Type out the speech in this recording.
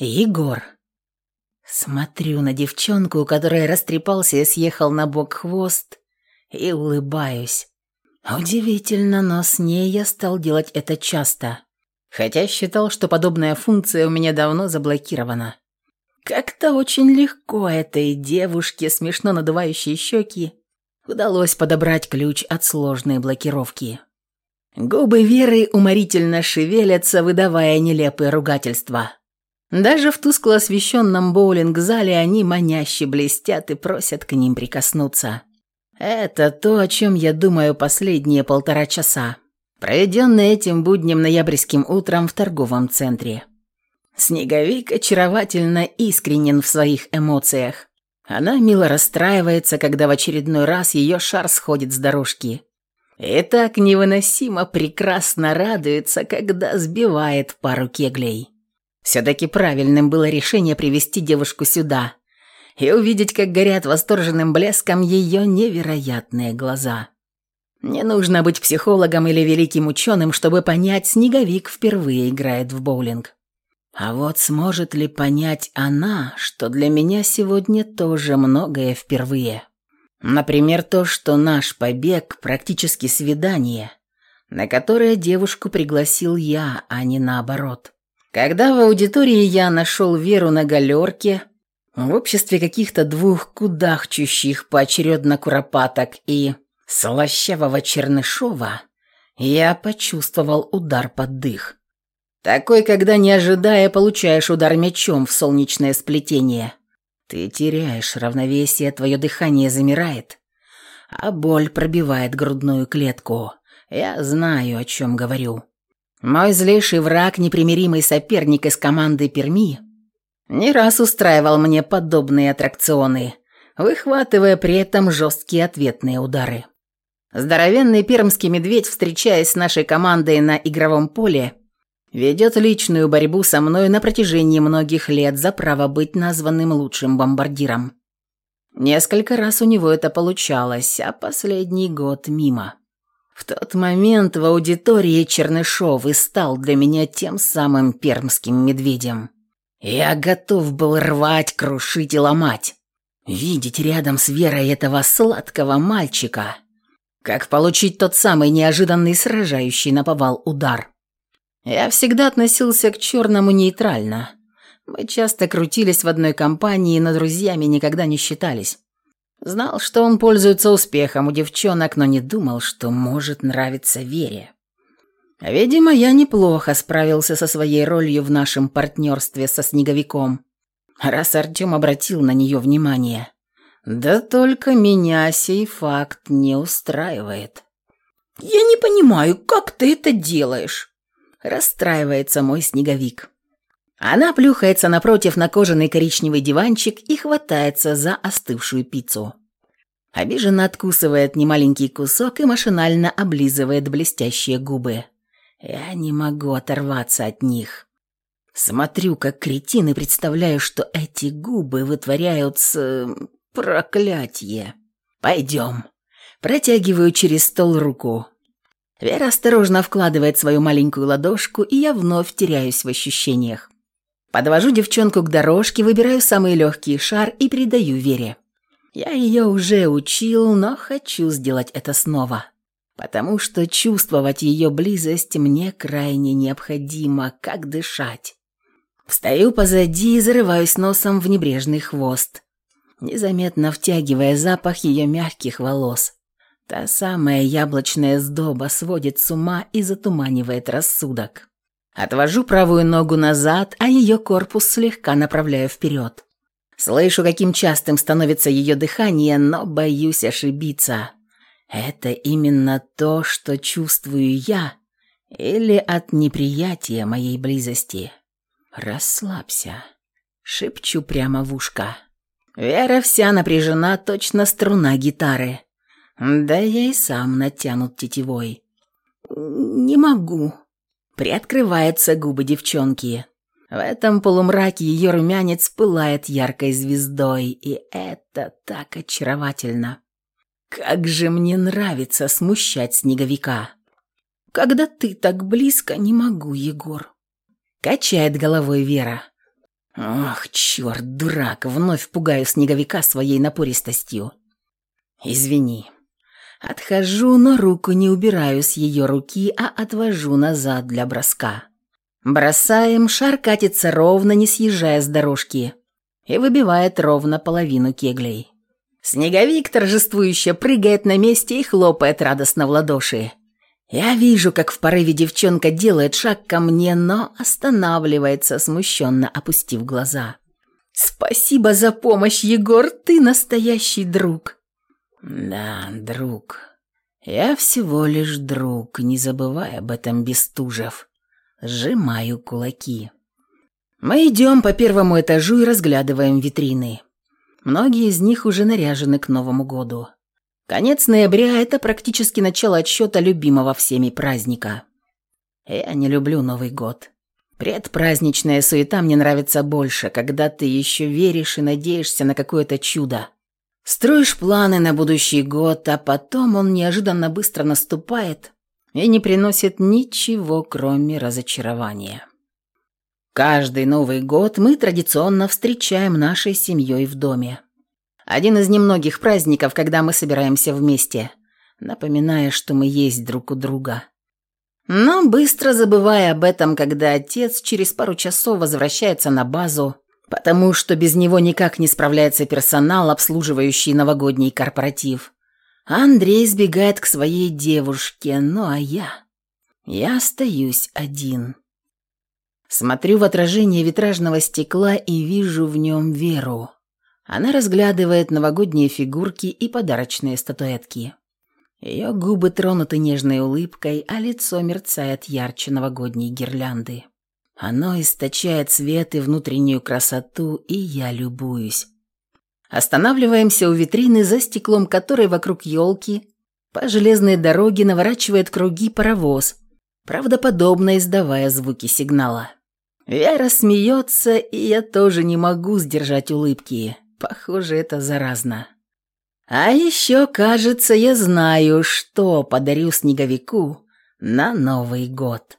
Егор. Смотрю на девчонку, у которой растрепался и съехал на бок хвост, и улыбаюсь. Удивительно, но с ней я стал делать это часто, хотя считал, что подобная функция у меня давно заблокирована. Как-то очень легко этой девушке, смешно надувающей щеки, удалось подобрать ключ от сложной блокировки. Губы Веры уморительно шевелятся, выдавая нелепые ругательства. Даже в тускло освещенном боулинг-зале они маняще блестят и просят к ним прикоснуться. Это то, о чем я думаю последние полтора часа, проведенные этим будним ноябрьским утром в торговом центре. Снеговик очаровательно искренен в своих эмоциях. Она мило расстраивается, когда в очередной раз ее шар сходит с дорожки. И так невыносимо прекрасно радуется, когда сбивает пару кеглей. Все-таки правильным было решение привести девушку сюда и увидеть, как горят восторженным блеском ее невероятные глаза. Не нужно быть психологом или великим ученым, чтобы понять, снеговик впервые играет в боулинг. А вот сможет ли понять она, что для меня сегодня тоже многое впервые? Например, то, что наш побег практически свидание, на которое девушку пригласил я, а не наоборот. Когда в аудитории я нашел Веру на галерке, в обществе каких-то двух кудахчущих поочередно куропаток и слащавого Чернышова, я почувствовал удар под дых. Такой, когда, не ожидая, получаешь удар мечом в солнечное сплетение – ты теряешь равновесие, твое дыхание замирает, а боль пробивает грудную клетку. Я знаю, о чем говорю. Мой злейший враг, непримиримый соперник из команды Перми, не раз устраивал мне подобные аттракционы, выхватывая при этом жесткие ответные удары. Здоровенный пермский медведь, встречаясь с нашей командой на игровом поле, ведет личную борьбу со мной на протяжении многих лет за право быть названным лучшим бомбардиром. Несколько раз у него это получалось, а последний год мимо. В тот момент в аудитории Чернышов и стал для меня тем самым пермским медведем. Я готов был рвать, крушить и ломать. Видеть рядом с Верой этого сладкого мальчика. Как получить тот самый неожиданный сражающий наповал удар. Я всегда относился к черному нейтрально. Мы часто крутились в одной компании, но друзьями никогда не считались. Знал, что он пользуется успехом у девчонок, но не думал, что может нравиться Вере. Видимо, я неплохо справился со своей ролью в нашем партнерстве со Снеговиком, раз Артем обратил на нее внимание. Да только меня сей факт не устраивает. «Я не понимаю, как ты это делаешь?» Расстраивается мой снеговик. Она плюхается напротив на кожаный коричневый диванчик и хватается за остывшую пиццу. Обиженно откусывает немаленький кусок и машинально облизывает блестящие губы. Я не могу оторваться от них. Смотрю, как кретин, и представляю, что эти губы вытворяют с... проклятие. Пойдем. Протягиваю через стол руку. Вера осторожно вкладывает свою маленькую ладошку, и я вновь теряюсь в ощущениях. Подвожу девчонку к дорожке, выбираю самый легкий шар и передаю Вере. Я ее уже учил, но хочу сделать это снова. Потому что чувствовать ее близость мне крайне необходимо, как дышать. Встаю позади и зарываюсь носом в небрежный хвост, незаметно втягивая запах ее мягких волос. Та самая яблочная сдоба сводит с ума и затуманивает рассудок. Отвожу правую ногу назад, а ее корпус слегка направляю вперед. Слышу, каким частым становится ее дыхание, но боюсь ошибиться. Это именно то, что чувствую я, или от неприятия моей близости. Расслабься. Шепчу прямо в ушко. Вера вся напряжена, точно струна гитары. Да я и сам натянут тетивой. «Не могу». Приоткрываются губы девчонки. В этом полумраке ее румянец пылает яркой звездой, и это так очаровательно. Как же мне нравится смущать снеговика. Когда ты так близко, не могу, Егор. Качает головой Вера. Ох, черт, дурак, вновь пугаю снеговика своей напористостью. Извини. Отхожу, но руку не убираю с ее руки, а отвожу назад для броска. Бросаем, шар катится ровно, не съезжая с дорожки, и выбивает ровно половину кеглей. Снеговик торжествующе прыгает на месте и хлопает радостно в ладоши. Я вижу, как в порыве девчонка делает шаг ко мне, но останавливается, смущенно опустив глаза. «Спасибо за помощь, Егор, ты настоящий друг!» «Да, друг. Я всего лишь друг, не забывай об этом, Бестужев». Сжимаю кулаки. Мы идем по первому этажу и разглядываем витрины. Многие из них уже наряжены к Новому году. Конец ноября – это практически начало отсчета любимого всеми праздника. Я не люблю Новый год. Предпраздничная суета мне нравится больше, когда ты еще веришь и надеешься на какое-то чудо. Строишь планы на будущий год, а потом он неожиданно быстро наступает и не приносит ничего, кроме разочарования. Каждый Новый год мы традиционно встречаем нашей семьей в доме. Один из немногих праздников, когда мы собираемся вместе, напоминая, что мы есть друг у друга. Но быстро забывая об этом, когда отец через пару часов возвращается на базу, потому что без него никак не справляется персонал, обслуживающий новогодний корпоратив. Андрей сбегает к своей девушке, ну а я... Я остаюсь один. Смотрю в отражение витражного стекла и вижу в нем Веру. Она разглядывает новогодние фигурки и подарочные статуэтки. Ее губы тронуты нежной улыбкой, а лицо мерцает ярче новогодней гирлянды. Оно источает свет и внутреннюю красоту, и я любуюсь. Останавливаемся у витрины, за стеклом которой вокруг елки по железной дороге наворачивает круги паровоз, правдоподобно издавая звуки сигнала. Вера смеется, и я тоже не могу сдержать улыбки. Похоже, это заразно. А еще, кажется, я знаю, что подарю снеговику на Новый год.